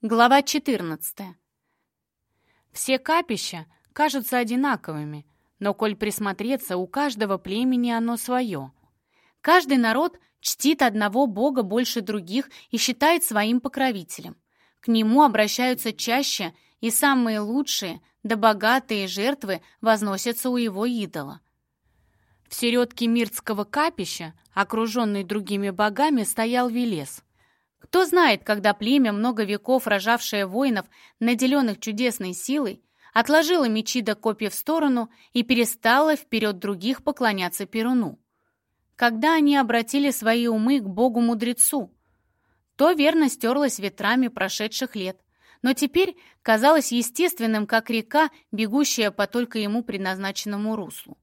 Глава 14. Все капища кажутся одинаковыми, но коль присмотреться, у каждого племени оно свое. Каждый народ чтит одного бога больше других и считает своим покровителем. К нему обращаются чаще, и самые лучшие, да богатые жертвы возносятся у его идола. В середке Миртского капища, окруженный другими богами, стоял Велес — кто знает, когда племя, много веков рожавшее воинов, наделенных чудесной силой, отложило мечи до копья в сторону и перестало вперед других поклоняться Перуну. Когда они обратили свои умы к Богу-мудрецу, то верно стерлось ветрами прошедших лет, но теперь казалось естественным, как река, бегущая по только ему предназначенному руслу.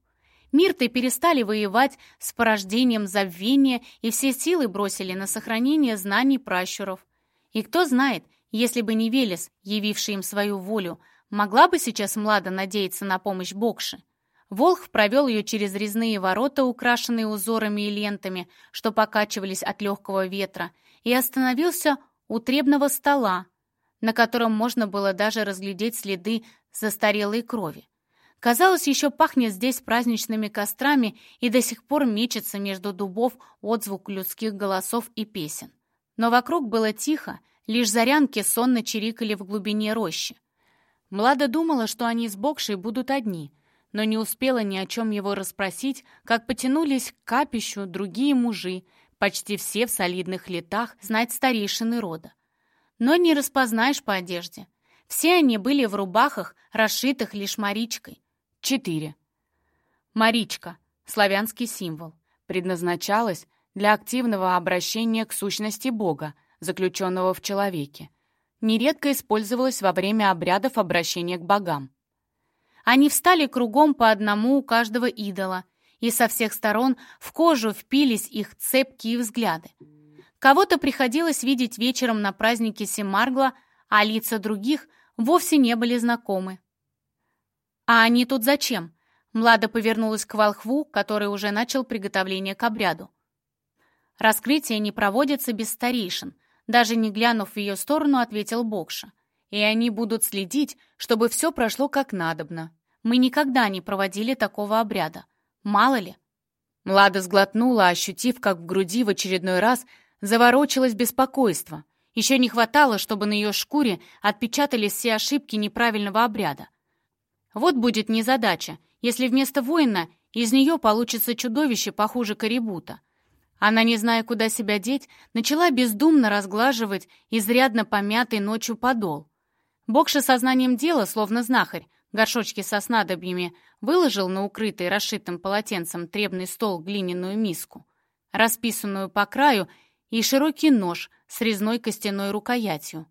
Мирты перестали воевать с порождением забвения и все силы бросили на сохранение знаний пращуров. И кто знает, если бы не Велес, явивший им свою волю, могла бы сейчас Млада надеяться на помощь Бокши. Волх провел ее через резные ворота, украшенные узорами и лентами, что покачивались от легкого ветра, и остановился у требного стола, на котором можно было даже разглядеть следы застарелой крови. Казалось, еще пахнет здесь праздничными кострами и до сих пор мечется между дубов отзвук людских голосов и песен. Но вокруг было тихо, лишь зарянки сонно чирикали в глубине рощи. Млада думала, что они с Бокшей будут одни, но не успела ни о чем его расспросить, как потянулись к капищу другие мужи, почти все в солидных летах, знать старейшины рода. Но не распознаешь по одежде. Все они были в рубахах, расшитых лишь маричкой. 4. Маричка – славянский символ. Предназначалась для активного обращения к сущности Бога, заключенного в человеке. Нередко использовалась во время обрядов обращения к богам. Они встали кругом по одному у каждого идола, и со всех сторон в кожу впились их цепкие взгляды. Кого-то приходилось видеть вечером на празднике Семаргла, а лица других вовсе не были знакомы. «А они тут зачем?» Млада повернулась к волхву, который уже начал приготовление к обряду. Раскрытие не проводится без старейшин. Даже не глянув в ее сторону, ответил Бокша. И они будут следить, чтобы все прошло как надобно. Мы никогда не проводили такого обряда. Мало ли. Млада сглотнула, ощутив, как в груди в очередной раз заворочилось беспокойство. Еще не хватало, чтобы на ее шкуре отпечатались все ошибки неправильного обряда. Вот будет незадача, если вместо воина из нее получится чудовище похуже Карибута. Она, не зная, куда себя деть, начала бездумно разглаживать изрядно помятый ночью подол. Бокша сознанием дела, словно знахарь, горшочки со снадобьями, выложил на укрытый расшитым полотенцем требный стол глиняную миску, расписанную по краю, и широкий нож с резной костяной рукоятью.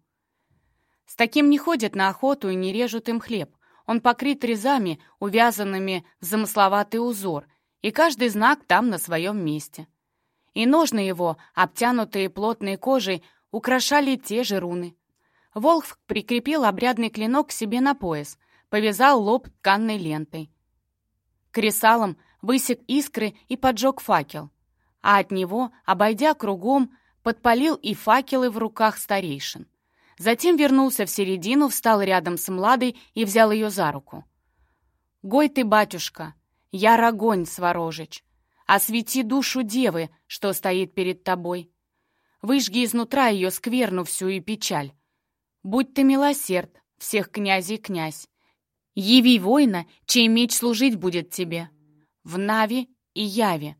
С таким не ходят на охоту и не режут им хлеб. Он покрыт резами, увязанными в замысловатый узор, и каждый знак там на своем месте. И ножны его, обтянутые плотной кожей, украшали те же руны. Волх прикрепил обрядный клинок к себе на пояс, повязал лоб тканной лентой. Кресалом высек искры и поджег факел, а от него, обойдя кругом, подпалил и факелы в руках старейшин. Затем вернулся в середину, встал рядом с Младой и взял ее за руку. «Гой ты, батюшка, я рогонь, Сворожич, освети душу девы, что стоит перед тобой. Выжги изнутра ее скверну всю и печаль. Будь ты милосерд, всех князей князь. Яви воина, чей меч служить будет тебе. В Наве и Яве.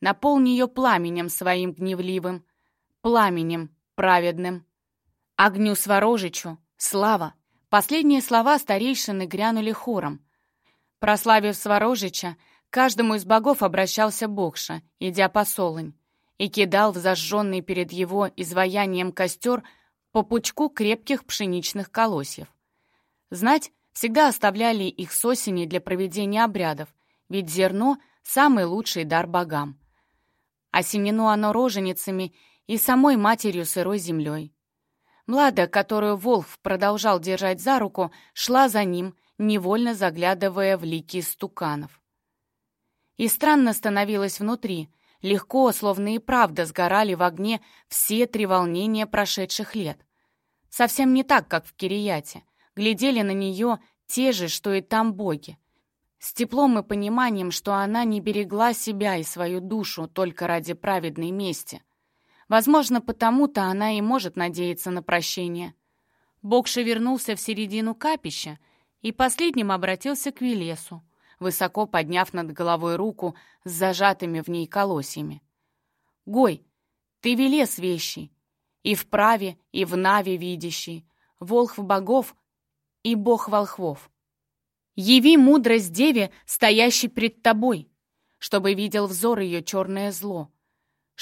Наполни ее пламенем своим гневливым, пламенем праведным. Огню Сворожичу, слава! Последние слова старейшины грянули хором. Прославив Сворожича, каждому из богов обращался Богша, идя по солонь, и кидал в зажженный перед его изваянием костер по пучку крепких пшеничных колосьев. Знать всегда оставляли их с осени для проведения обрядов, ведь зерно — самый лучший дар богам. Осенено оно роженицами и самой матерью сырой землей. Млада, которую Волф продолжал держать за руку, шла за ним, невольно заглядывая в лики стуканов. И странно становилось внутри. Легко, словно и правда, сгорали в огне все три волнения прошедших лет. Совсем не так, как в Кирияте. Глядели на нее те же, что и там боги. С теплом и пониманием, что она не берегла себя и свою душу только ради праведной мести. Возможно, потому-то она и может надеяться на прощение. Бокша вернулся в середину капища и последним обратился к Велесу, высоко подняв над головой руку с зажатыми в ней колосьями. «Гой, ты Велес вещий, и в праве, и в наве видящий, волхв богов и бог волхвов. Яви мудрость деве, стоящей пред тобой, чтобы видел взор ее черное зло,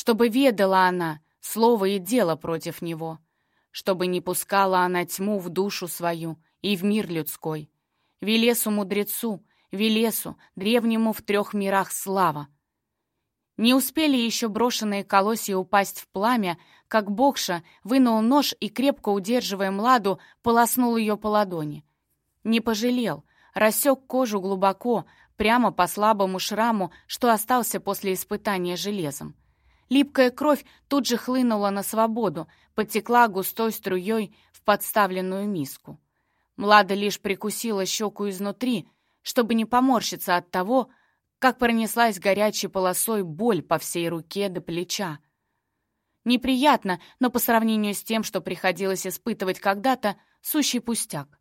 чтобы ведала она слово и дело против него, чтобы не пускала она тьму в душу свою и в мир людской. Велесу мудрецу, Велесу, древнему в трех мирах слава. Не успели еще брошенные колосья упасть в пламя, как Бокша вынул нож и, крепко удерживая Младу, полоснул ее по ладони. Не пожалел, рассек кожу глубоко, прямо по слабому шраму, что остался после испытания железом. Липкая кровь тут же хлынула на свободу, потекла густой струей в подставленную миску. Млада лишь прикусила щеку изнутри, чтобы не поморщиться от того, как пронеслась горячей полосой боль по всей руке до плеча. Неприятно, но по сравнению с тем, что приходилось испытывать когда-то, сущий пустяк.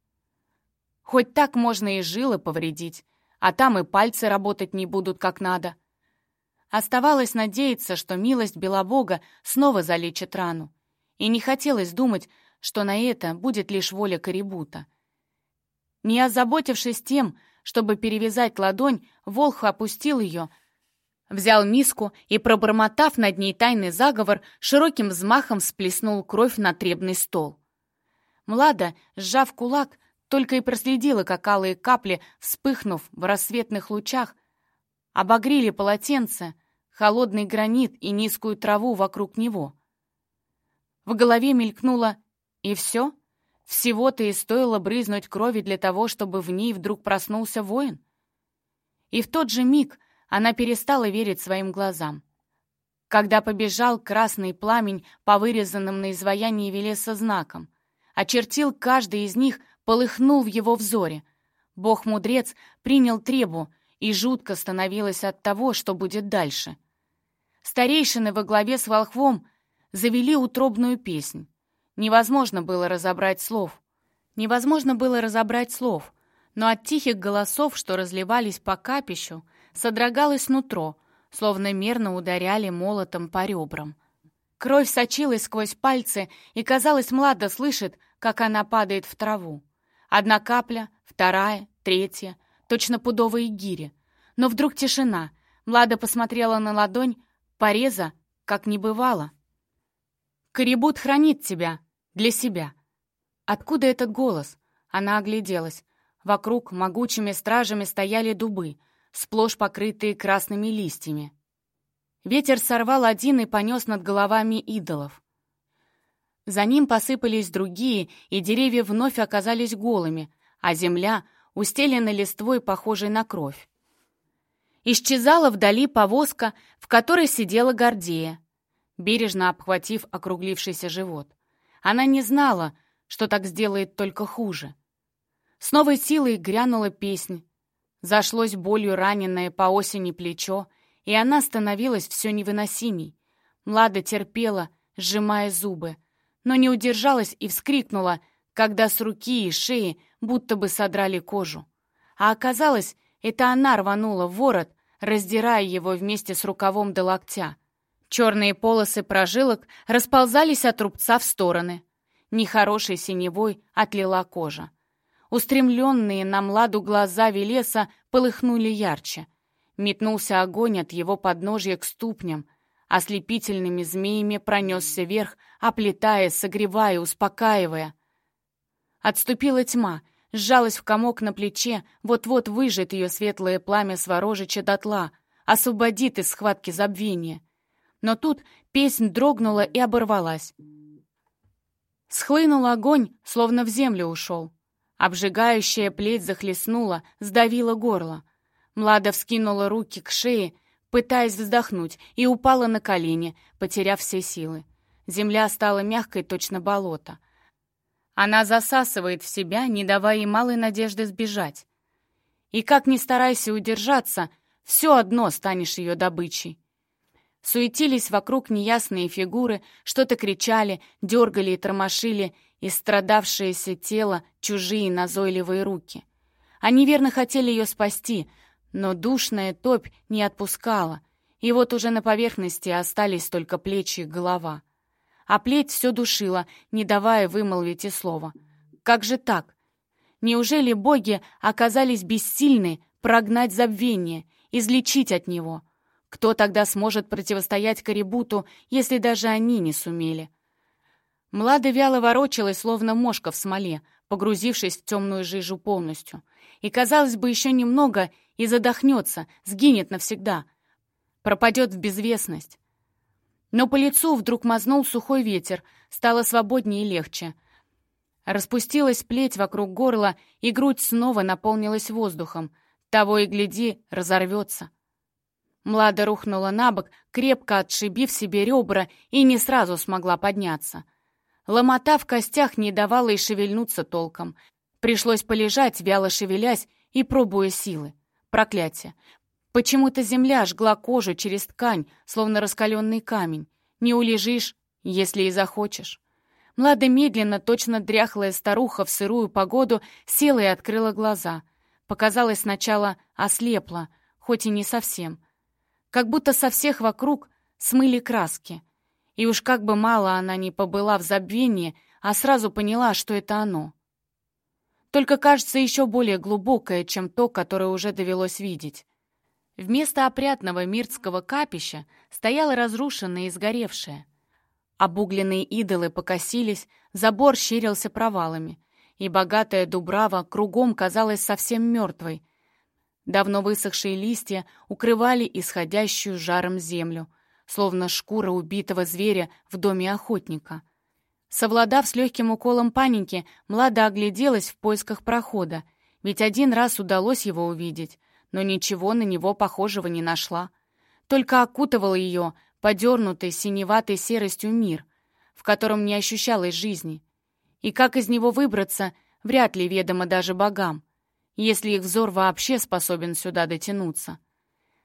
Хоть так можно и жилы повредить, а там и пальцы работать не будут как надо. Оставалось надеяться, что милость Белобога снова залечит рану. И не хотелось думать, что на это будет лишь воля Корибута. Не озаботившись тем, чтобы перевязать ладонь, Волх опустил ее, взял миску и, пробормотав над ней тайный заговор, широким взмахом всплеснул кровь на требный стол. Млада, сжав кулак, только и проследила, как алые капли, вспыхнув в рассветных лучах, обогрели полотенце, холодный гранит и низкую траву вокруг него. В голове мелькнуло «И все?» Всего-то и стоило брызнуть крови для того, чтобы в ней вдруг проснулся воин. И в тот же миг она перестала верить своим глазам. Когда побежал красный пламень по вырезанным на изваянии Велеса знаком, очертил каждый из них, полыхнул в его взоре. Бог-мудрец принял требу, и жутко становилось от того, что будет дальше. Старейшины во главе с волхвом завели утробную песнь. Невозможно было разобрать слов. Невозможно было разобрать слов, но от тихих голосов, что разливались по капищу, содрогалось нутро, словно мерно ударяли молотом по ребрам. Кровь сочилась сквозь пальцы, и, казалось, Млада слышит, как она падает в траву. Одна капля, вторая, третья, точно пудовые гири. Но вдруг тишина. Млада посмотрела на ладонь, пореза, как не бывало. «Корибут хранит тебя», для себя. Откуда этот голос? Она огляделась. Вокруг могучими стражами стояли дубы, сплошь покрытые красными листьями. Ветер сорвал один и понес над головами идолов. За ним посыпались другие, и деревья вновь оказались голыми, а земля устелена листвой, похожей на кровь. Исчезала вдали повозка, в которой сидела Гордея, бережно обхватив округлившийся живот. Она не знала, что так сделает только хуже. С новой силой грянула песнь. Зашлось болью раненое по осени плечо, и она становилась все невыносимей. Млада терпела, сжимая зубы, но не удержалась и вскрикнула, когда с руки и шеи будто бы содрали кожу. А оказалось, это она рванула в ворот, раздирая его вместе с рукавом до локтя. Черные полосы прожилок расползались от рубца в стороны. Нехорошей синевой отлила кожа. Устремленные на младу глаза Велеса полыхнули ярче. Метнулся огонь от его подножья к ступням. Ослепительными змеями пронесся вверх, оплетая, согревая, успокаивая. Отступила тьма, сжалась в комок на плече, вот-вот выжжет ее светлое пламя сворожича дотла, освободит из схватки забвения — но тут песнь дрогнула и оборвалась. Схлынул огонь, словно в землю ушел. Обжигающая плеть захлестнула, сдавила горло. Млада вскинула руки к шее, пытаясь вздохнуть, и упала на колени, потеряв все силы. Земля стала мягкой, точно болото. Она засасывает в себя, не давая ей малой надежды сбежать. И как ни старайся удержаться, все одно станешь ее добычей. Суетились вокруг неясные фигуры, что-то кричали, дергали и тормошили истрадавшееся тело чужие назойливые руки. Они верно хотели ее спасти, но душная топь не отпускала, и вот уже на поверхности остались только плечи и голова а плеть все душила, не давая вымолвить и слова. Как же так? Неужели боги оказались бессильны прогнать забвение, излечить от него? Кто тогда сможет противостоять Карибуту, если даже они не сумели? Млада вяло ворочалась, словно мошка в смоле, погрузившись в темную жижу полностью. И, казалось бы, еще немного и задохнется, сгинет навсегда. Пропадет в безвестность. Но по лицу вдруг мазнул сухой ветер, стало свободнее и легче. Распустилась плеть вокруг горла, и грудь снова наполнилась воздухом. Того и гляди, разорвется. Млада рухнула на бок, крепко отшибив себе ребра, и не сразу смогла подняться. Ломота в костях не давала и шевельнуться толком. Пришлось полежать, вяло шевелясь и пробуя силы. Проклятие. Почему-то земля жгла кожу через ткань, словно раскаленный камень. Не улежишь, если и захочешь. Млада медленно, точно дряхлая старуха в сырую погоду, села и открыла глаза. Показалось сначала ослепла, хоть и не совсем. Как будто со всех вокруг смыли краски. И уж как бы мало она ни побыла в забвении, а сразу поняла, что это оно. Только кажется еще более глубокое, чем то, которое уже довелось видеть. Вместо опрятного миртского капища стояло разрушенное и сгоревшее. Обугленные идолы покосились, забор щерился провалами, и богатая дубрава кругом казалась совсем мертвой. Давно высохшие листья укрывали исходящую жаром землю, словно шкура убитого зверя в доме охотника. Совладав с легким уколом паники, Млада огляделась в поисках прохода, ведь один раз удалось его увидеть, но ничего на него похожего не нашла. Только окутывал ее подернутой синеватой серостью мир, в котором не ощущалось жизни. И как из него выбраться, вряд ли ведомо даже богам, если их взор вообще способен сюда дотянуться.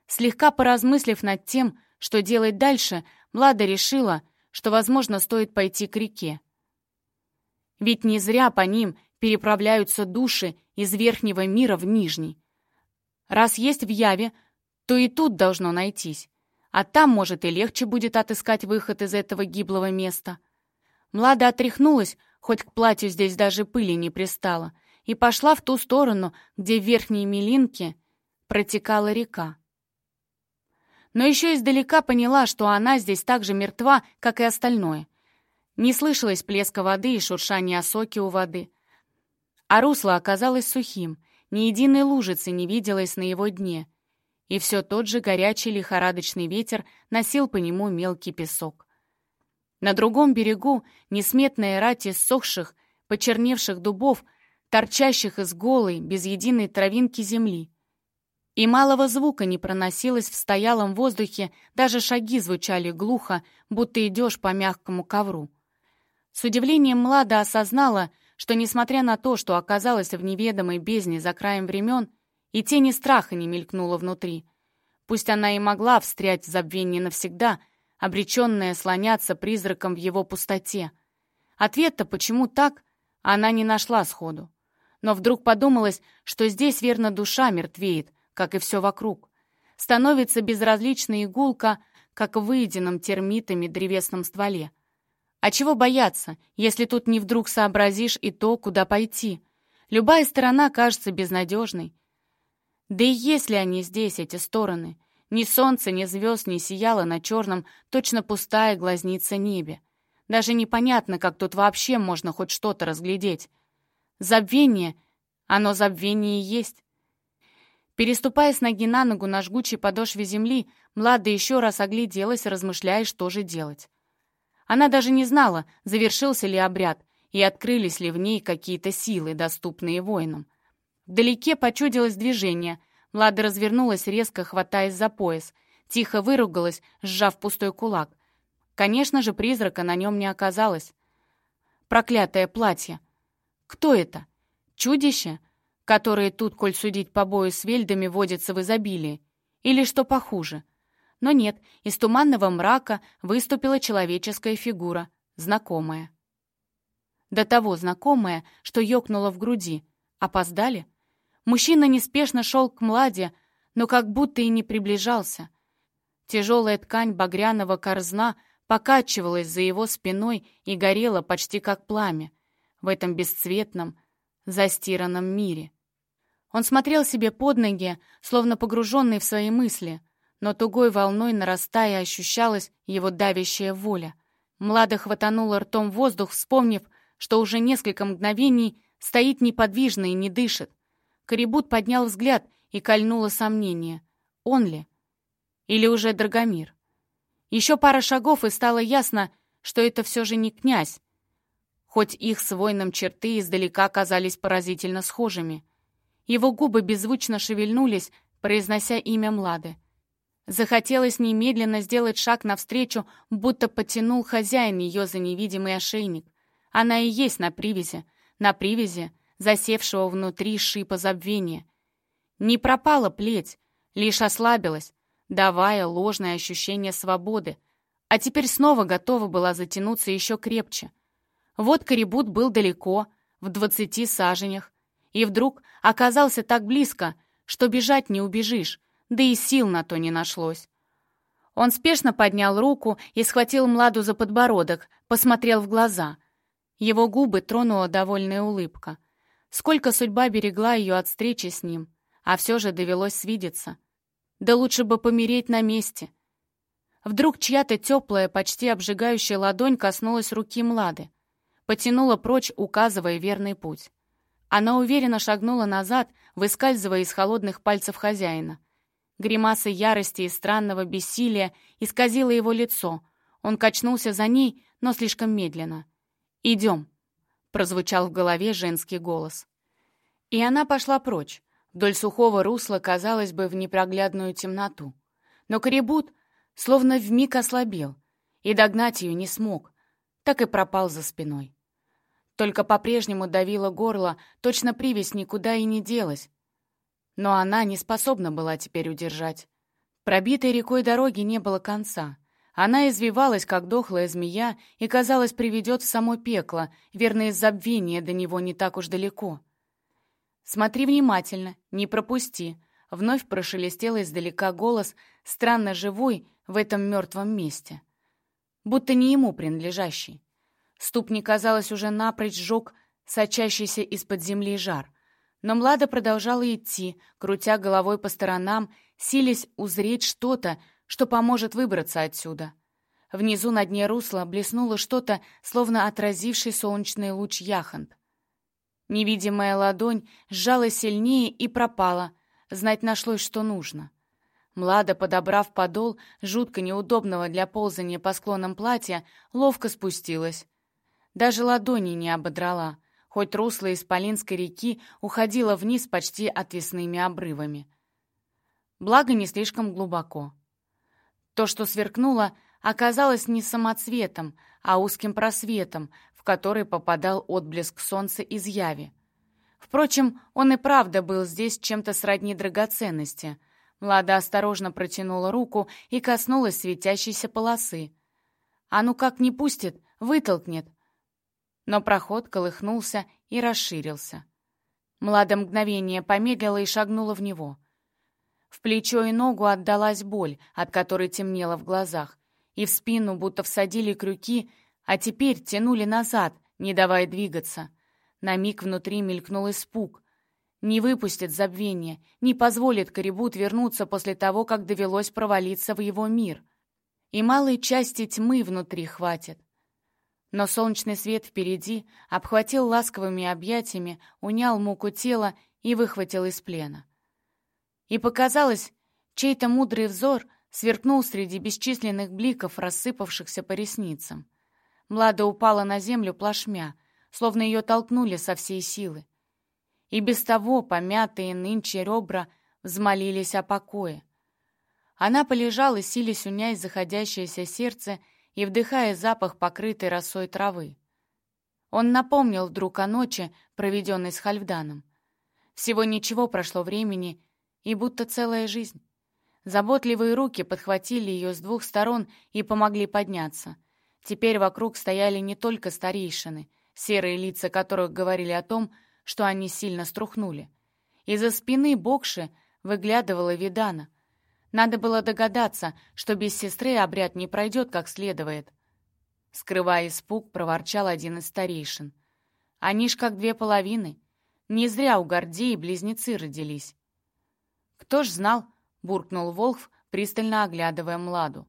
Слегка поразмыслив над тем, что делать дальше, Млада решила, что, возможно, стоит пойти к реке. Ведь не зря по ним переправляются души из верхнего мира в нижний. Раз есть в Яве, то и тут должно найтись. А там, может, и легче будет отыскать выход из этого гиблого места. Млада отряхнулась, хоть к платью здесь даже пыли не пристала, и пошла в ту сторону, где в верхней милинке протекала река. Но еще издалека поняла, что она здесь так же мертва, как и остальное. Не слышалось плеска воды и шуршания осоки у воды. А русло оказалось сухим — ни единой лужицы не виделось на его дне, и все тот же горячий лихорадочный ветер носил по нему мелкий песок. На другом берегу несметная рать иссохших, почерневших дубов, торчащих из голой, без единой травинки земли. И малого звука не проносилось в стоялом воздухе, даже шаги звучали глухо, будто идешь по мягкому ковру. С удивлением Млада осознала, что, несмотря на то, что оказалась в неведомой бездне за краем времен, и тени страха не мелькнуло внутри. Пусть она и могла встрять в забвение навсегда, обреченная слоняться призраком в его пустоте. Ответ-то почему так, она не нашла сходу. Но вдруг подумалось, что здесь верно душа мертвеет, как и все вокруг. Становится безразлична игулка, как в выеденном термитами древесном стволе. А чего бояться, если тут не вдруг сообразишь и то, куда пойти? Любая сторона кажется безнадежной. Да и есть ли они здесь, эти стороны? Ни солнца, ни звезд не сияло на черном, точно пустая глазница небе. Даже непонятно, как тут вообще можно хоть что-то разглядеть. Забвение, оно забвение и есть. Переступая с ноги на ногу на жгучей подошве земли, Млада еще раз огляделась, размышляя, что же делать. Она даже не знала, завершился ли обряд и открылись ли в ней какие-то силы, доступные воинам. Вдалеке почудилось движение. Влада развернулась, резко хватаясь за пояс. Тихо выругалась, сжав пустой кулак. Конечно же, призрака на нем не оказалось. Проклятое платье. Кто это? Чудище, которые тут, коль судить по бою с вельдами, водятся в изобилии? Или что похуже? Но нет, из туманного мрака выступила человеческая фигура, знакомая. До того знакомая, что ёкнула в груди. Опоздали? Мужчина неспешно шел к Младе, но как будто и не приближался. Тяжелая ткань багряного корзна покачивалась за его спиной и горела почти как пламя в этом бесцветном, застиранном мире. Он смотрел себе под ноги, словно погруженный в свои мысли, но тугой волной нарастая ощущалась его давящая воля. Млада хватанула ртом воздух, вспомнив, что уже несколько мгновений стоит неподвижно и не дышит. Корибут поднял взгляд и кольнуло сомнение. Он ли? Или уже Драгомир? Еще пара шагов, и стало ясно, что это все же не князь, хоть их с воином черты издалека казались поразительно схожими. Его губы беззвучно шевельнулись, произнося имя Млады. Захотелось немедленно сделать шаг навстречу, будто потянул хозяин ее за невидимый ошейник. Она и есть на привязи, на привязи, засевшего внутри шипа забвения. Не пропала плеть, лишь ослабилась, давая ложное ощущение свободы, а теперь снова готова была затянуться еще крепче. Вот Корибут был далеко, в двадцати саженях, и вдруг оказался так близко, что бежать не убежишь, да и сил на то не нашлось. Он спешно поднял руку и схватил Младу за подбородок, посмотрел в глаза. Его губы тронула довольная улыбка. Сколько судьба берегла ее от встречи с ним, а все же довелось свидеться. Да лучше бы помереть на месте. Вдруг чья-то теплая, почти обжигающая ладонь коснулась руки Млады. Потянула прочь, указывая верный путь. Она уверенно шагнула назад, выскальзывая из холодных пальцев хозяина. Гримаса ярости и странного бессилия исказила его лицо. Он качнулся за ней, но слишком медленно. «Идем», — прозвучал в голове женский голос. И она пошла прочь, вдоль сухого русла, казалось бы, в непроглядную темноту. Но Корибут словно вмиг ослабел, и догнать ее не смог, так и пропал за спиной. Только по-прежнему давило горло, точно привязь никуда и не делась, но она не способна была теперь удержать. Пробитой рекой дороги не было конца. Она извивалась, как дохлая змея, и, казалось, приведет в само пекло, верное забвение до него не так уж далеко. «Смотри внимательно, не пропусти», — вновь прошелестел издалека голос, странно живой в этом мертвом месте. Будто не ему принадлежащий. Ступни, казалось, уже напрочь сжег сочащийся из-под земли жар. Но Млада продолжала идти, крутя головой по сторонам, силясь узреть что-то, что поможет выбраться отсюда. Внизу на дне русла блеснуло что-то, словно отразивший солнечный луч яхонт. Невидимая ладонь сжалась сильнее и пропала. Знать нашлось, что нужно. Млада, подобрав подол, жутко неудобного для ползания по склонам платья, ловко спустилась. Даже ладони не ободрала хоть русло Исполинской реки уходило вниз почти отвесными обрывами. Благо, не слишком глубоко. То, что сверкнуло, оказалось не самоцветом, а узким просветом, в который попадал отблеск солнца из яви. Впрочем, он и правда был здесь чем-то сродни драгоценности. Млада осторожно протянула руку и коснулась светящейся полосы. А ну как не пустит, вытолкнет, но проход колыхнулся и расширился. Млада мгновение помедлила и шагнула в него. В плечо и ногу отдалась боль, от которой темнело в глазах, и в спину будто всадили крюки, а теперь тянули назад, не давая двигаться. На миг внутри мелькнул испуг. Не выпустит забвение, не позволит Корибут вернуться после того, как довелось провалиться в его мир. И малой части тьмы внутри хватит. Но солнечный свет впереди обхватил ласковыми объятиями, унял муку тела и выхватил из плена. И показалось, чей-то мудрый взор сверкнул среди бесчисленных бликов, рассыпавшихся по ресницам. Млада упала на землю плашмя, словно ее толкнули со всей силы. И без того помятые нынче ребра взмолились о покое. Она полежала, силясь унять заходящееся сердце, и вдыхая запах покрытой росой травы. Он напомнил вдруг о ночи, проведенной с Хальфданом. Всего ничего прошло времени, и будто целая жизнь. Заботливые руки подхватили ее с двух сторон и помогли подняться. Теперь вокруг стояли не только старейшины, серые лица которых говорили о том, что они сильно струхнули. Из-за спины Бокши выглядывала Видана. Надо было догадаться, что без сестры обряд не пройдет как следует. Скрывая испуг, проворчал один из старейшин. Они ж как две половины. Не зря у Гордеи близнецы родились. Кто ж знал, буркнул Волхв, пристально оглядывая Младу.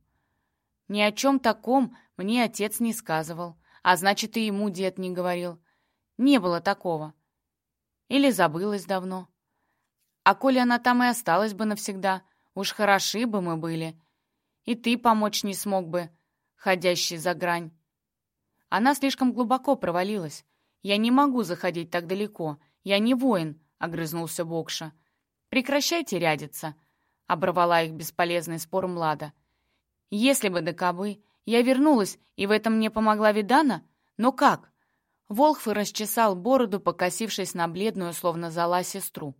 Ни о чем таком мне отец не сказывал, а значит, и ему дед не говорил. Не было такого. Или забылось давно. А коли она там и осталась бы навсегда, уж хороши бы мы были. И ты помочь не смог бы, ходящий за грань. Она слишком глубоко провалилась. Я не могу заходить так далеко. Я не воин, — огрызнулся Бокша. Прекращайте рядиться, — оборвала их бесполезный спор Млада. Если бы до кобы, я вернулась, и в этом мне помогла Видана? Но как? Волхв расчесал бороду, покосившись на бледную, словно зала, сестру.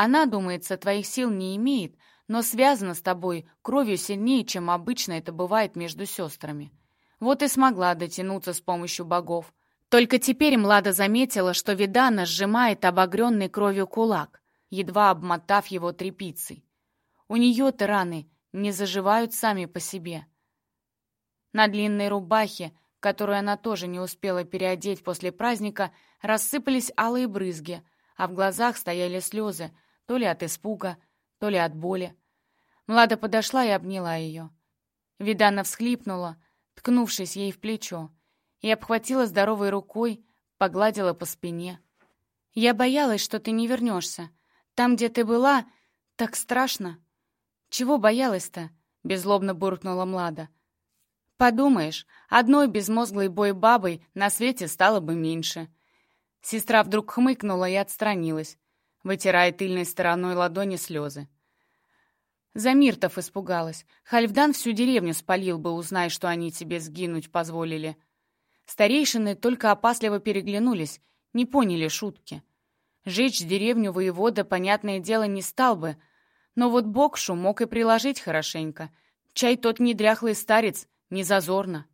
Она, думается, твоих сил не имеет, но связана с тобой кровью сильнее, чем обычно это бывает между сестрами. Вот и смогла дотянуться с помощью богов. Только теперь Млада заметила, что Видана сжимает обогренный кровью кулак, едва обмотав его тряпицей. У нее-то раны не заживают сами по себе. На длинной рубахе, которую она тоже не успела переодеть после праздника, рассыпались алые брызги, а в глазах стояли слезы, то ли от испуга, то ли от боли. Млада подошла и обняла ее. Видана всхлипнула, ткнувшись ей в плечо, и обхватила здоровой рукой, погладила по спине. «Я боялась, что ты не вернешься. Там, где ты была, так страшно». «Чего боялась-то?» — беззлобно буркнула Млада. «Подумаешь, одной безмозглой бой-бабой на свете стало бы меньше». Сестра вдруг хмыкнула и отстранилась вытирая тыльной стороной ладони слезы. Замиртов испугалась. Хальфдан всю деревню спалил бы, узнай, что они тебе сгинуть позволили. Старейшины только опасливо переглянулись, не поняли шутки. Жечь деревню воевода, понятное дело, не стал бы, но вот Бокшу мог и приложить хорошенько. Чай тот не дряхлый старец, не зазорно.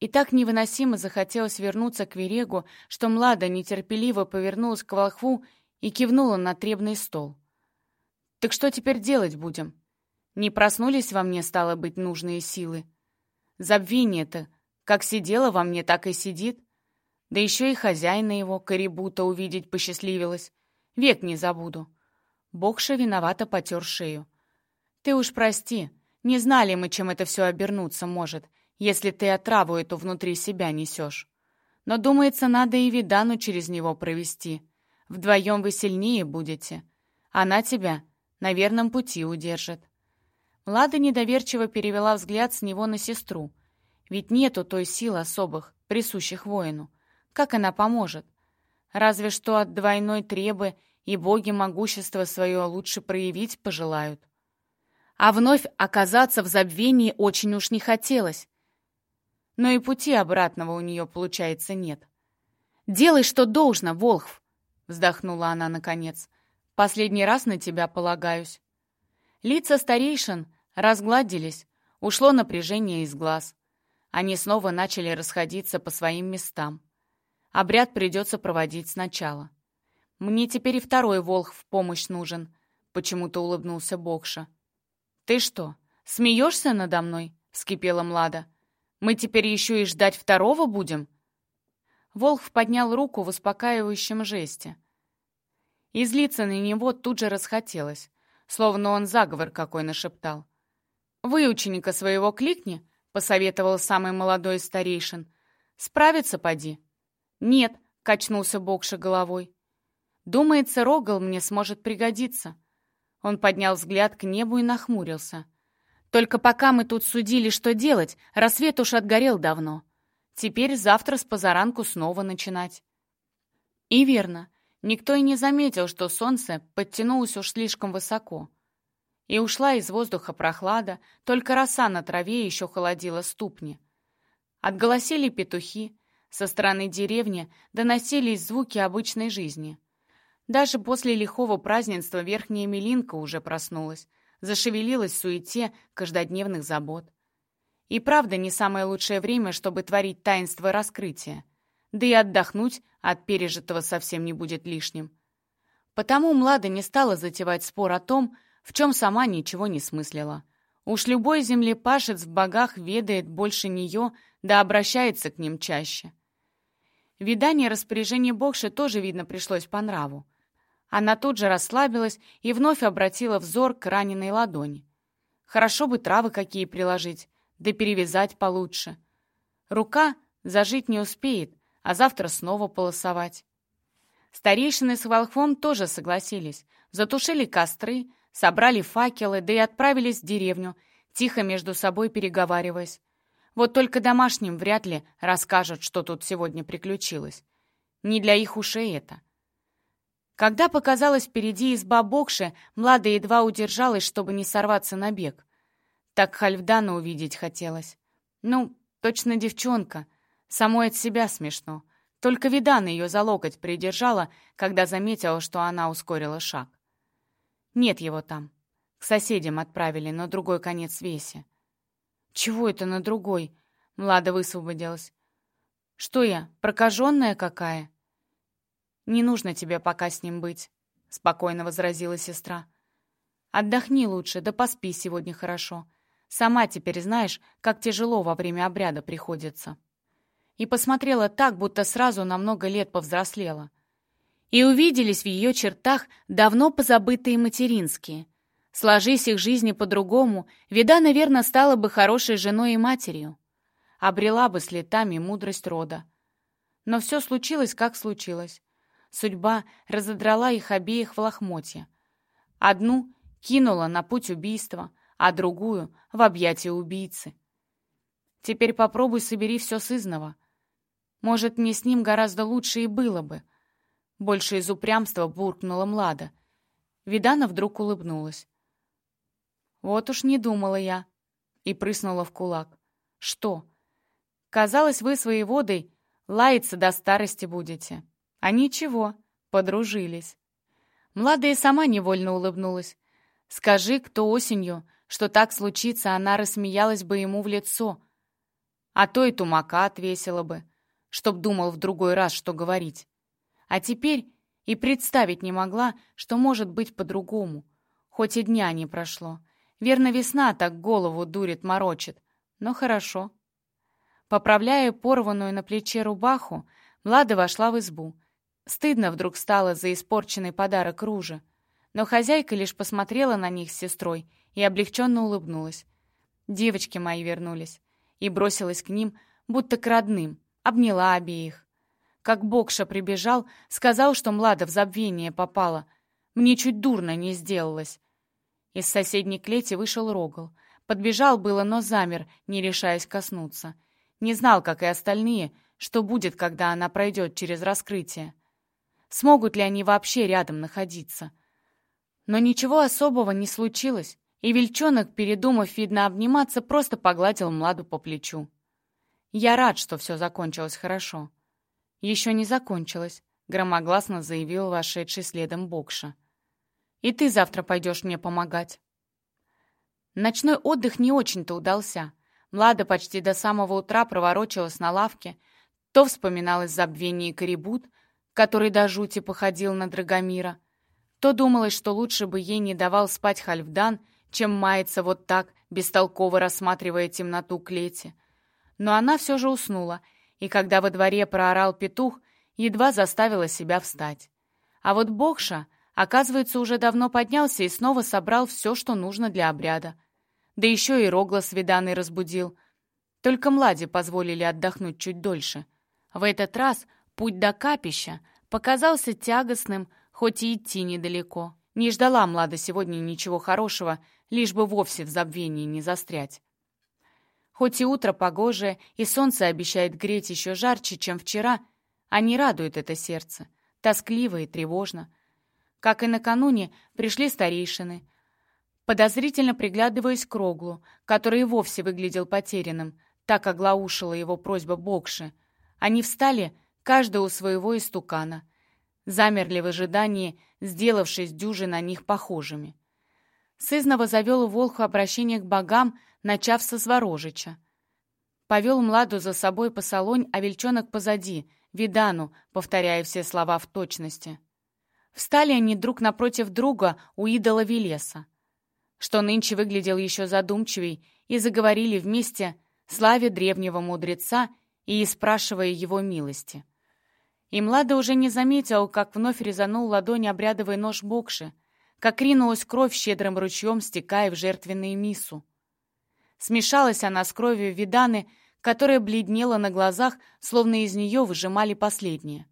И так невыносимо захотелось вернуться к Верегу, что Млада нетерпеливо повернулась к волхву и кивнула на требный стол. «Так что теперь делать будем? Не проснулись во мне, стало быть, нужные силы? Забвение-то, как сидело во мне, так и сидит. Да еще и хозяина его, Карибута, увидеть посчастливилось. Век не забуду». Бокша виновато потер шею. «Ты уж прости, не знали мы, чем это все обернуться может, если ты отраву эту внутри себя несешь. Но, думается, надо и Видану через него провести. Вдвоем вы сильнее будете. Она тебя на верном пути удержит». Млада недоверчиво перевела взгляд с него на сестру. Ведь нету той сил особых, присущих воину. Как она поможет? Разве что от двойной требы и боги могущество свое лучше проявить пожелают. А вновь оказаться в забвении очень уж не хотелось. Но и пути обратного у нее, получается, нет. «Делай, что должно, Волхв!» Вздохнула она наконец. «Последний раз на тебя полагаюсь». Лица старейшин разгладились, ушло напряжение из глаз. Они снова начали расходиться по своим местам. Обряд придется проводить сначала. «Мне теперь и второй волх в помощь нужен», — почему-то улыбнулся Бокша. «Ты что, смеешься надо мной?» — вскипела Млада. «Мы теперь еще и ждать второго будем?» Волхв поднял руку в успокаивающем жесте. И злиться на него тут же расхотелось, словно он заговор какой нашептал. «Вы ученика своего кликни», — посоветовал самый молодой старейшин. «Справится, поди». «Нет», — качнулся Бокша головой. «Думается, Рогал мне сможет пригодиться». Он поднял взгляд к небу и нахмурился. «Только пока мы тут судили, что делать, рассвет уж отгорел давно». Теперь завтра с позаранку снова начинать. И верно, никто и не заметил, что солнце подтянулось уж слишком высоко. И ушла из воздуха прохлада, только роса на траве еще холодила ступни. Отголосили петухи, Со стороны деревни доносились звуки обычной жизни. Даже после лихого празднества верхняя Милинка уже проснулась, зашевелилась в суете каждодневных забот. И правда не самое лучшее время, чтобы творить таинство раскрытия. Да и отдохнуть от пережитого совсем не будет лишним. Потому Млада не стала затевать спор о том, в чем сама ничего не смыслила. Уж любой землепашец в богах ведает больше нее, да обращается к ним чаще. Видание распоряжения Бокши тоже, видно, пришлось по нраву. Она тут же расслабилась и вновь обратила взор к раненой ладони. Хорошо бы травы какие приложить, да перевязать получше. Рука зажить не успеет, а завтра снова полосовать. Старейшины с волхвом тоже согласились, затушили костры, собрали факелы, да и отправились в деревню, тихо между собой переговариваясь. Вот только домашним вряд ли расскажут, что тут сегодня приключилось. Не для их ушей это. Когда показалась впереди изба Бокши, Млада едва удержалась, чтобы не сорваться на бег. Так Хальфдана увидеть хотелось. Ну, точно девчонка. Самой от себя смешно. Только Видана ее за локоть придержала, когда заметила, что она ускорила шаг. Нет его там. К соседям отправили на другой конец веси. «Чего это на другой?» Млада высвободилась. «Что я, прокаженная какая?» «Не нужно тебе пока с ним быть», — спокойно возразила сестра. «Отдохни лучше, да поспи сегодня хорошо. Сама теперь знаешь, как тяжело во время обряда приходится». И посмотрела так, будто сразу на много лет повзрослела. И увиделись в ее чертах давно позабытые материнские, Сложись их жизни по-другому, Вида, наверное, стала бы хорошей женой и матерью. Обрела бы с летами мудрость рода. Но все случилось, как случилось. Судьба разодрала их обеих в лохмотья. Одну кинула на путь убийства, а другую — в объятия убийцы. Теперь попробуй собери все сызново. Может, мне с ним гораздо лучше и было бы. Больше из упрямства буркнула Млада. Видана вдруг улыбнулась. «Вот уж не думала я!» И прыснула в кулак. «Что? Казалось, вы своей водой лаяться до старости будете. А ничего, подружились». Младая сама невольно улыбнулась. «Скажи, кто осенью, что так случится, она рассмеялась бы ему в лицо. А то и тумака отвесила бы, чтоб думал в другой раз, что говорить. А теперь и представить не могла, что может быть по-другому. Хоть и дня не прошло. Верно, весна так голову дурит, морочит. Но хорошо. Поправляя порванную на плече рубаху, Млада вошла в избу. Стыдно вдруг стало за испорченный подарок ружа. Но хозяйка лишь посмотрела на них с сестрой и облегченно улыбнулась. Девочки мои вернулись. И бросилась к ним, будто к родным, обняла обеих. Как Бокша прибежал, сказал, что Млада в забвение попала. Мне чуть дурно не сделалось. Из соседней клети вышел Рогал. Подбежал было, но замер, не решаясь коснуться. Не знал, как и остальные, что будет, когда она пройдет через раскрытие. Смогут ли они вообще рядом находиться? Но ничего особого не случилось, и Вельчонок, передумав, видно, обниматься, просто погладил Младу по плечу. «Я рад, что все закончилось хорошо». «Еще не закончилось», — громогласно заявил вошедший следом Бокша. И ты завтра пойдешь мне помогать». Ночной отдых не очень-то удался. Млада почти до самого утра проворочилась на лавке, то вспоминалось забвение Корибут, который до жути походил на Драгомира, то думалось, что лучше бы ей не давал спать Хальфдан, чем мается вот так, бестолково рассматривая темноту клети. Но она все же уснула, и когда во дворе проорал петух, едва заставила себя встать. А вот Бокша — Оказывается, уже давно поднялся и снова собрал все, что нужно для обряда. Да еще и Рогла с Виданой разбудил. Только Младе позволили отдохнуть чуть дольше. В этот раз путь до капища показался тягостным, хоть и идти недалеко. Не ждала Млада сегодня ничего хорошего, лишь бы вовсе в забвении не застрять. Хоть и утро погожее, и солнце обещает греть еще жарче, чем вчера, а не радует это сердце. Тоскливо и тревожно. Как и накануне, пришли старейшины. Подозрительно приглядываясь к Роглу, который и вовсе выглядел потерянным, так оглаушила его просьба Бокши. Они встали, каждый у своего истукана, замерли в ожидании, сделавшись дюжи на них похожими. Сызнова завел Волху обращение к богам, начав со Зворожича. Повел Младу за собой по салонь, а Вельчонок позади, Видану, повторяя все слова в точности. Встали они друг напротив друга у идола Велеса, что нынче выглядел еще задумчивей, и заговорили вместе, славе древнего мудреца и спрашивая его милости. И Млада уже не заметил, как вновь резанул ладонь обрядовый нож Бокши, как ринулась кровь щедрым ручьем, стекая в жертвенную мису. Смешалась она с кровью Виданы, которая бледнела на глазах, словно из нее выжимали последнее.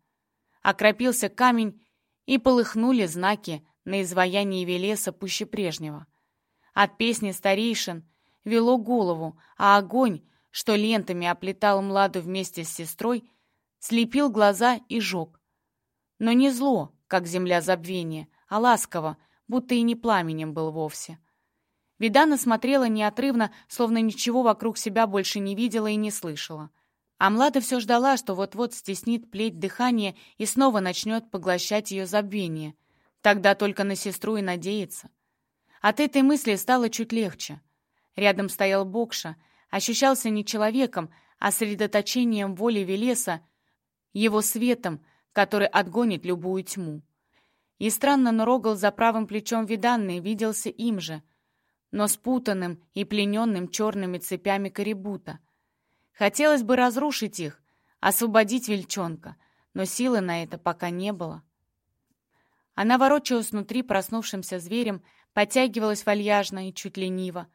Окропился камень, и полыхнули знаки на изваянии Велеса пуще прежнего. От песни старейшин вело голову, а огонь, что лентами оплетал Младу вместе с сестрой, слепил глаза и жег. Но не зло, как земля забвения, а ласково, будто и не пламенем был вовсе. Видана смотрела неотрывно, словно ничего вокруг себя больше не видела и не слышала. А Млада все ждала, что вот-вот стеснит плеть дыхание и снова начнет поглощать ее забвение. Тогда только на сестру и надеяться. От этой мысли стало чуть легче. Рядом стоял Бокша, ощущался не человеком, а средоточением воли Велеса, его светом, который отгонит любую тьму. И странно, но рогал за правым плечом Виданны виделся им же, но спутанным и плененным черными цепями корибута. Хотелось бы разрушить их, освободить Вельчонка, но силы на это пока не было. Она ворочалась внутри проснувшимся зверем, подтягивалась вальяжно и чуть лениво,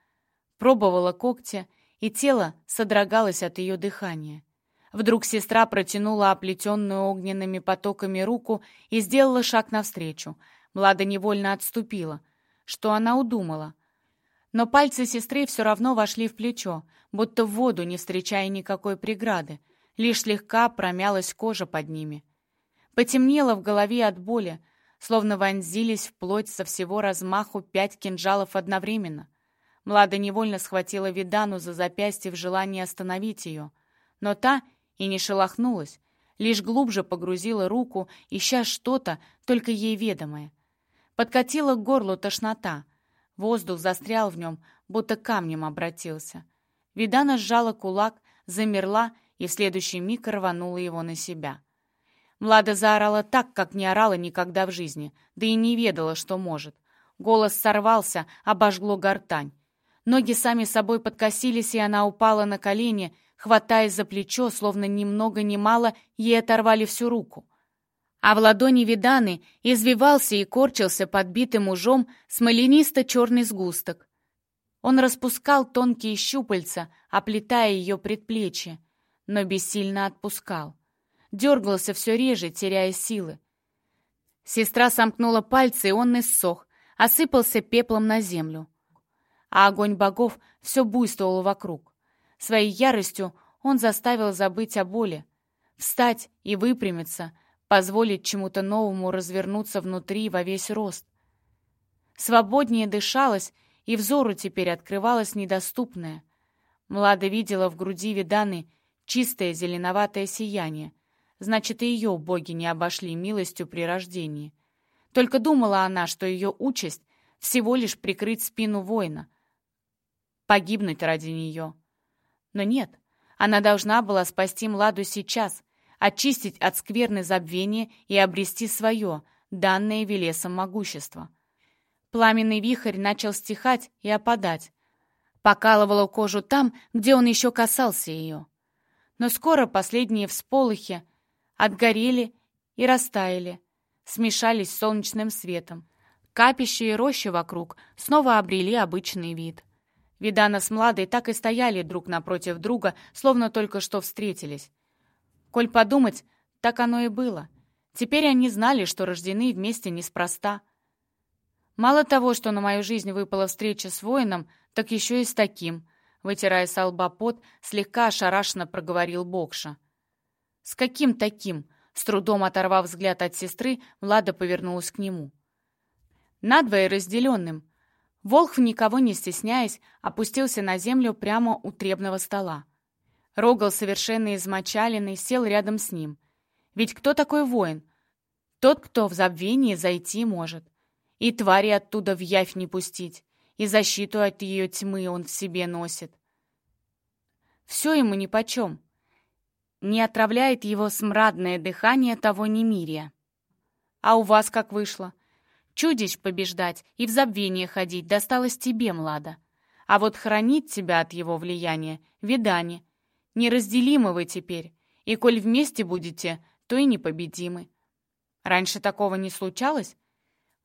пробовала когти, и тело содрогалось от ее дыхания. Вдруг сестра протянула оплетенную огненными потоками руку и сделала шаг навстречу. Млада невольно отступила. Что она удумала? Но пальцы сестры все равно вошли в плечо, будто в воду, не встречая никакой преграды. Лишь слегка промялась кожа под ними. Потемнело в голове от боли, словно вонзились в плоть со всего размаху пять кинжалов одновременно. Млада невольно схватила Видану за запястье в желании остановить ее, но та и не шелохнулась, лишь глубже погрузила руку, ища что-то, только ей ведомое. Подкатила к горлу тошнота. Воздух застрял в нем, будто камнем обратился. Видана сжала кулак, замерла и в следующий миг рванула его на себя. Млада заорала так, как не орала никогда в жизни, да и не ведала, что может. Голос сорвался, обожгло гортань. Ноги сами собой подкосились, и она упала на колени, хватаясь за плечо, словно ни много ни мало ей оторвали всю руку. А в ладони Виданы извивался и корчился подбитым ужом смоленисто-черный сгусток. Он распускал тонкие щупальца, оплетая ее предплечье, но бессильно отпускал. Дергался все реже, теряя силы. Сестра сомкнула пальцы, и он иссох, осыпался пеплом на землю. А огонь богов все буйствовал вокруг. Своей яростью он заставил забыть о боли, встать и выпрямиться, позволить чему-то новому развернуться внутри во весь рост. Свободнее дышалось, и взору теперь открывалось недоступное. Млада видела в груди Виданы чистое зеленоватое сияние. Значит, и ее боги не обошли милостью при рождении. Только думала она, что ее участь всего лишь прикрыть спину воина, погибнуть ради нее. Но нет, она должна была спасти Младу сейчас, очистить от скверны забвения и обрести свое, данное Велесом могущество. Пламенный вихрь начал стихать и опадать. Покалывало кожу там, где он еще касался ее. Но скоро последние всполохи отгорели и растаяли, смешались с солнечным светом. Капища и рощи вокруг снова обрели обычный вид — Видана с Младой так и стояли друг напротив друга, словно только что встретились. Коль подумать, так оно и было. Теперь они знали, что рождены вместе неспроста. Мало того, что на мою жизнь выпала встреча с воином, так еще и с таким, вытирая с лба пот, слегка ошарашенно проговорил Бокша. «С каким таким?» С трудом оторвав взгляд от сестры, Влада повернулась к нему. «Надвое разделенным», Волхв, никого не стесняясь, опустился на землю прямо у требного стола. Рогал, совершенно измочаленный, сел рядом с ним. Ведь кто такой воин? Тот, кто в забвении зайти может. И твари оттуда в явь не пустить, и защиту от ее тьмы он в себе носит. Все ему нипочем. Не отравляет его смрадное дыхание того немирия. А у вас как вышло? Чудищ побеждать и в забвение ходить досталось тебе, Млада. А вот хранить тебя от его влияния — видание. Неразделимы вы теперь, и коль вместе будете, то и непобедимы. Раньше такого не случалось?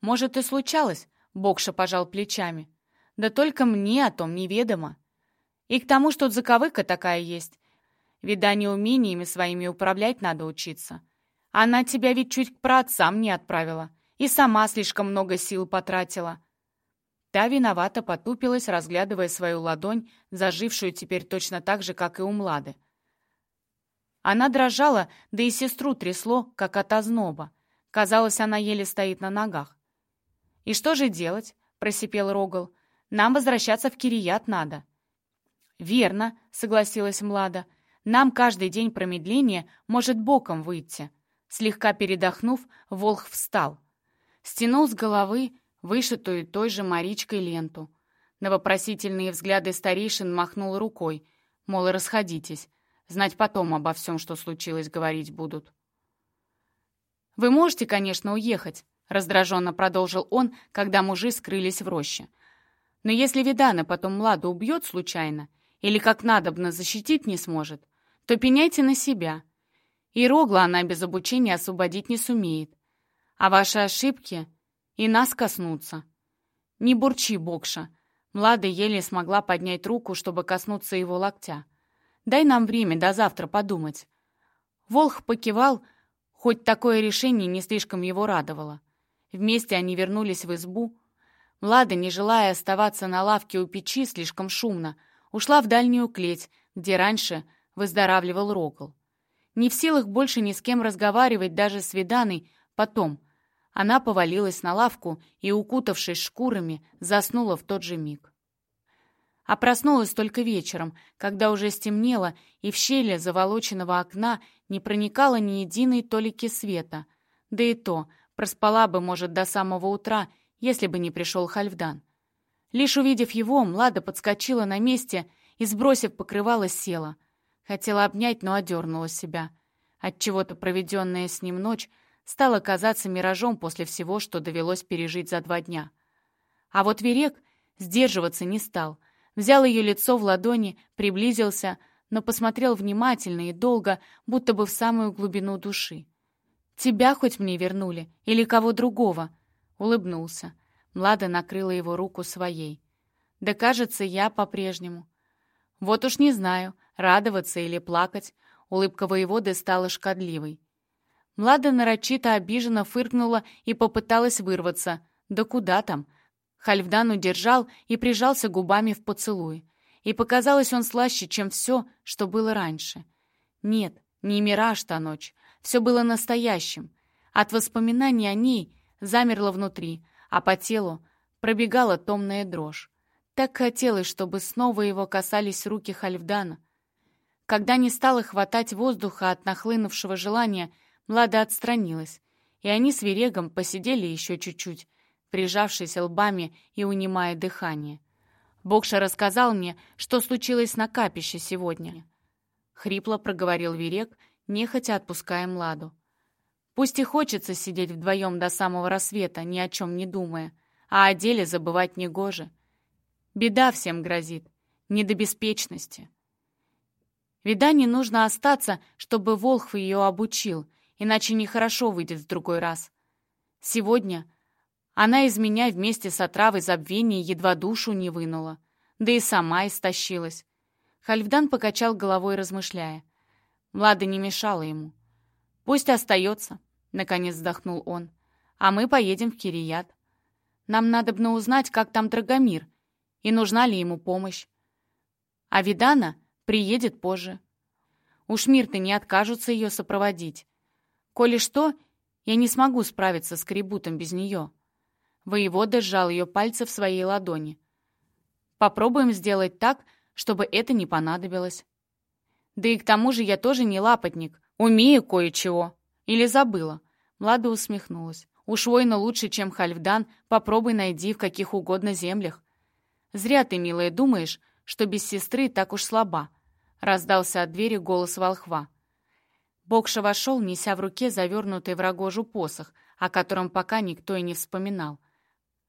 Может, и случалось, Бокша пожал плечами. Да только мне о том неведомо. И к тому, что заковыка такая есть. Видание умениями своими управлять надо учиться. Она тебя ведь чуть к праотцам не отправила. И сама слишком много сил потратила. Та виновато потупилась, разглядывая свою ладонь, зажившую теперь точно так же, как и у Млады. Она дрожала, да и сестру трясло, как от озноба. Казалось, она еле стоит на ногах. «И что же делать?» — просипел Рогал. «Нам возвращаться в Кирият надо». «Верно», — согласилась Млада. «Нам каждый день промедления может боком выйти». Слегка передохнув, Волх встал. Стянул с головы вышитую той же Маричкой ленту. На вопросительные взгляды старейшин махнул рукой, мол, расходитесь. Знать потом обо всем, что случилось, говорить будут. «Вы можете, конечно, уехать», — раздраженно продолжил он, когда мужи скрылись в роще. «Но если Видана потом Младу убьет случайно, или как надобно защитить не сможет, то пеняйте на себя. И Рогла она без обучения освободить не сумеет. А ваши ошибки и нас коснутся. Не бурчи, Бокша. Млада еле смогла поднять руку, чтобы коснуться его локтя. Дай нам время до завтра подумать. Волх покивал, хоть такое решение не слишком его радовало. Вместе они вернулись в избу. Млада, не желая оставаться на лавке у печи слишком шумно, ушла в дальнюю клеть, где раньше выздоравливал Рогал. Не в силах больше ни с кем разговаривать, даже с Виданой, потом — она повалилась на лавку и, укутавшись шкурами, заснула в тот же миг. А проснулась только вечером, когда уже стемнело, и в щели заволоченного окна не проникало ни единой толики света. Да и то, проспала бы, может, до самого утра, если бы не пришел Хальфдан. Лишь увидев его, Млада подскочила на месте и, сбросив покрывало, села. Хотела обнять, но одернула себя. Отчего-то проведенная с ним ночь стало казаться миражом после всего, что довелось пережить за два дня. А вот Верек сдерживаться не стал. Взял ее лицо в ладони, приблизился, но посмотрел внимательно и долго, будто бы в самую глубину души. «Тебя хоть мне вернули? Или кого другого?» Улыбнулся. Млада накрыла его руку своей. «Да кажется, я по-прежнему». «Вот уж не знаю, радоваться или плакать». Улыбка воеводы стала шкодливой. Млада нарочито обиженно фыркнула и попыталась вырваться. Да куда там? Хальфдан удержал и прижался губами в поцелуй. И показалось он слаще, чем все, что было раньше. Нет, не мираж та ночь. Все было настоящим. От воспоминаний о ней замерло внутри, а по телу пробегала томная дрожь. Так хотелось, чтобы снова его касались руки Хальфдана. Когда не стало хватать воздуха от нахлынувшего желания, Млада отстранилась, и они с Верегом посидели еще чуть-чуть, прижавшись лбами и унимая дыхание. Бокша рассказал мне, что случилось на капище сегодня. Хрипло проговорил Верег, нехотя отпуская Младу. Пусть и хочется сидеть вдвоем до самого рассвета, ни о чем не думая, а о деле забывать негоже. Беда всем грозит, не до беспечности. Вида не нужно остаться, чтобы Волхв ее обучил, иначе нехорошо выйдет в другой раз. Сегодня она из меня вместе с отравой забвения едва душу не вынула, да и сама истощилась. Хальфдан покачал головой, размышляя. Млада не мешала ему. «Пусть остается», — наконец вздохнул он, «а мы поедем в Кирият. Нам надо бы узнать, как там Драгомир, и нужна ли ему помощь. А Видана приедет позже. Уж мир-то не откажутся ее сопроводить. Коли что, я не смогу справиться с Кребутом без нее. Воевода сжал ее пальцы в своей ладони. Попробуем сделать так, чтобы это не понадобилось. Да и к тому же я тоже не лапотник, умею кое-чего. Или забыла?» Млада усмехнулась. «Уж воина лучше, чем Хальфдан, попробуй найди в каких угодно землях. Зря ты, милая, думаешь, что без сестры так уж слаба», — раздался от двери голос волхва. Бокша вошел, неся в руке завернутый в рогожу посох, о котором пока никто и не вспоминал.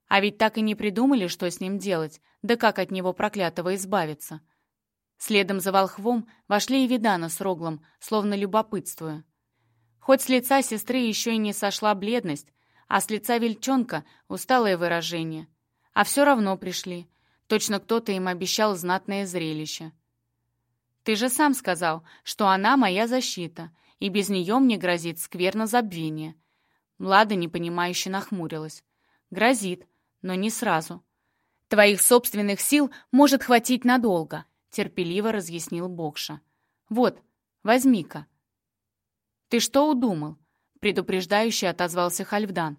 А ведь так и не придумали, что с ним делать, да как от него проклятого избавиться. Следом за волхвом вошли и Видана с Роглом, словно любопытствуя. Хоть с лица сестры еще и не сошла бледность, а с лица Вельчонка усталое выражение. А все равно пришли. Точно кто-то им обещал знатное зрелище. «Ты же сам сказал, что она моя защита, и без нее мне грозит скверно забвение». Млада непонимающе нахмурилась. «Грозит, но не сразу. Твоих собственных сил может хватить надолго», — терпеливо разъяснил Бокша. «Вот, возьми-ка». «Ты что удумал?» — предупреждающе отозвался Хальфдан.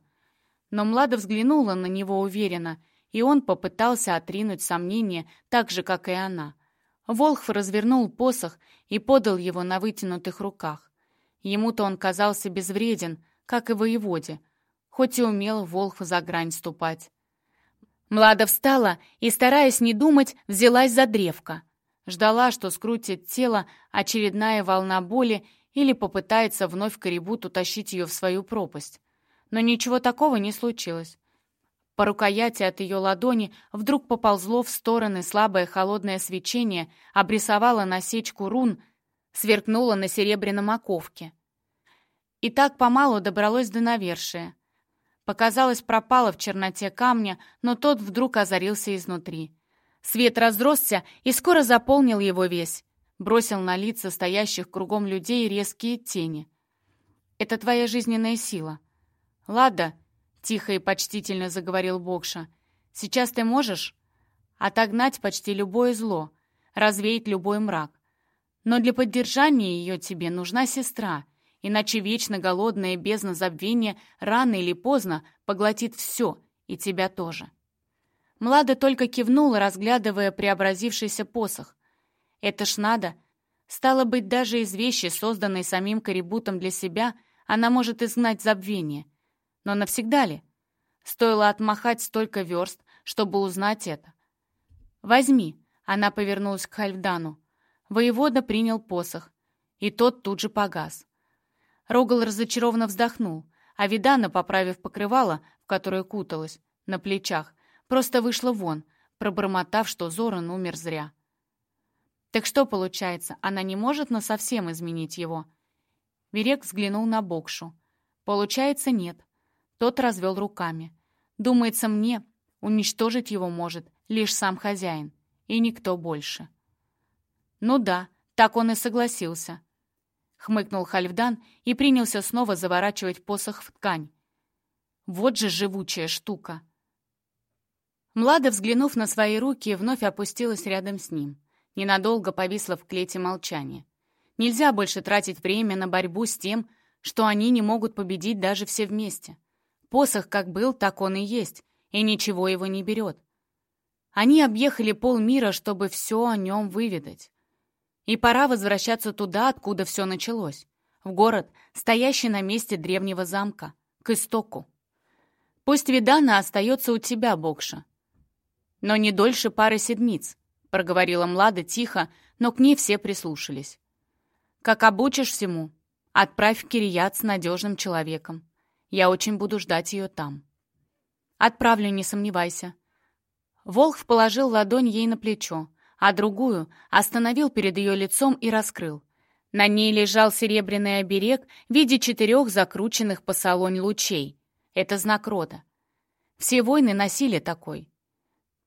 Но Млада взглянула на него уверенно, и он попытался отринуть сомнения так же, как и она. Волхв развернул посох и подал его на вытянутых руках. Ему-то он казался безвреден, как и воеводе, хоть и умел Волхв за грань ступать. Млада встала и, стараясь не думать, взялась за древко. Ждала, что скрутит тело очередная волна боли или попытается вновь Корибут утащить ее в свою пропасть. Но ничего такого не случилось. По рукояти от ее ладони вдруг поползло в стороны слабое холодное свечение, обрисовало насечку рун, сверкнуло на серебряном оковке. И так помалу добралось до навершия. Показалось, пропало в черноте камня, но тот вдруг озарился изнутри. Свет разросся и скоро заполнил его весь. Бросил на лица стоящих кругом людей резкие тени. «Это твоя жизненная сила». «Лада», — тихо и почтительно заговорил Бокша, — «сейчас ты можешь отогнать почти любое зло, развеять любой мрак. Но для поддержания ее тебе нужна сестра, иначе вечно голодная бездна забвения рано или поздно поглотит все, и тебя тоже. Млада только кивнула, разглядывая преобразившийся посох. Это ж надо. Стало быть, даже из вещи, созданной самим Карибутом для себя, она может изгнать забвение. Но навсегда ли? Стоило отмахать столько верст, чтобы узнать это. «Возьми», — она повернулась к Хальфдану. Воевода принял посох, и тот тут же погас. Рогал разочарованно вздохнул, а Видана, поправив покрывало, в которое куталась, на плечах, просто вышла вон, пробормотав, что Зоран умер зря. Так что получается, она не может насовсем изменить его? Верек взглянул на Бокшу. Получается, нет. Тот развел руками. Думается мне, уничтожить его может лишь сам хозяин, и никто больше. Ну да, так он и согласился хмыкнул Хальфдан и принялся снова заворачивать посох в ткань. Вот же живучая штука. Млада, взглянув на свои руки, вновь опустилась рядом с ним. Ненадолго повисла в клете молчание. Нельзя больше тратить время на борьбу с тем, что они не могут победить даже все вместе. Посох как был, так он и есть, и ничего его не берет. Они объехали полмира, чтобы все о нем выведать. И пора возвращаться туда, откуда все началось. В город, стоящий на месте древнего замка. К истоку. Пусть Видана остается у тебя, Бокша. Но не дольше пары седмиц, проговорила Млада тихо, но к ней все прислушались. Как обучишь всему, отправь в Кирият с надежным человеком. Я очень буду ждать ее там. Отправлю, не сомневайся. Волх положил ладонь ей на плечо, а другую остановил перед ее лицом и раскрыл. На ней лежал серебряный оберег в виде четырех закрученных по салонь лучей. Это знак рода. Все воины носили такой.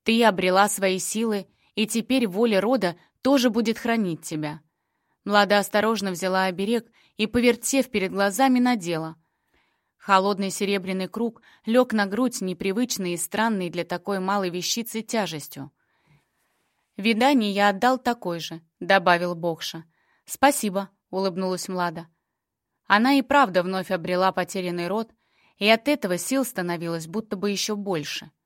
Ты обрела свои силы, и теперь воля рода тоже будет хранить тебя. Млада осторожно взяла оберег и, повертев перед глазами, надела. Холодный серебряный круг лег на грудь непривычной и странной для такой малой вещицы тяжестью. «Видание я отдал такой же», — добавил Бокша. «Спасибо», — улыбнулась Млада. Она и правда вновь обрела потерянный род, и от этого сил становилось будто бы еще больше —